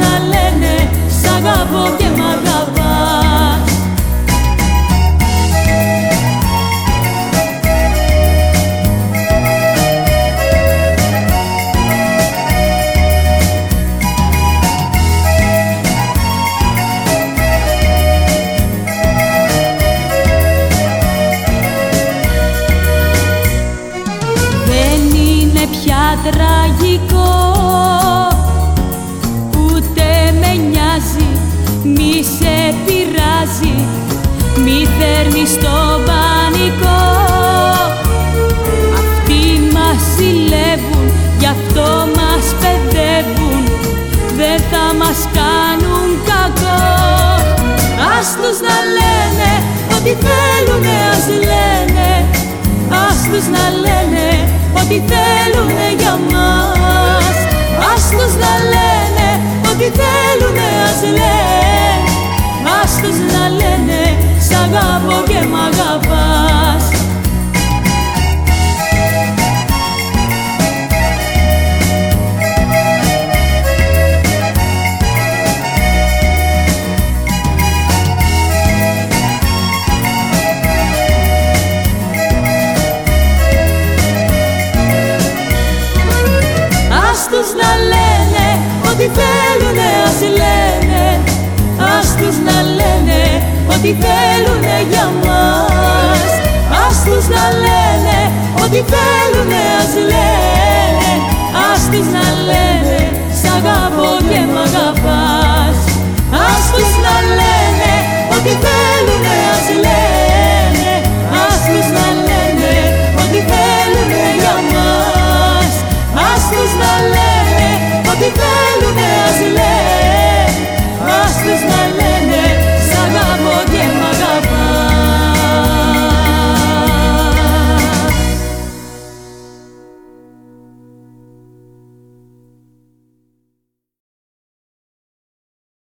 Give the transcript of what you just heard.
να λένε σ' αγαπώ και μ' αγαπάς τραγικό μη σε πειράζει Μη φέρνεις το πανικό. Αυτοί μας ζηλεύουν, γι' αυτό μας παιδεύουν Δεν θα μας κάνουν κακό. Ας τους να λένε ό,τι θέλουνε ας λένε. Ας τους να λένε ό,τι θέλουνε για μας. Ας τους να λένε ό,τι θέλουνε ας λένε τους να λένε ό,τι θέλουνε ας λένε. Ας τους να λένε ό,τι θέλουνε για μας. Ας τους να λένε ό,τι θέλουνε ας λένε. Ας τους να λένε σ' αγαπώ και μ' αγαπάς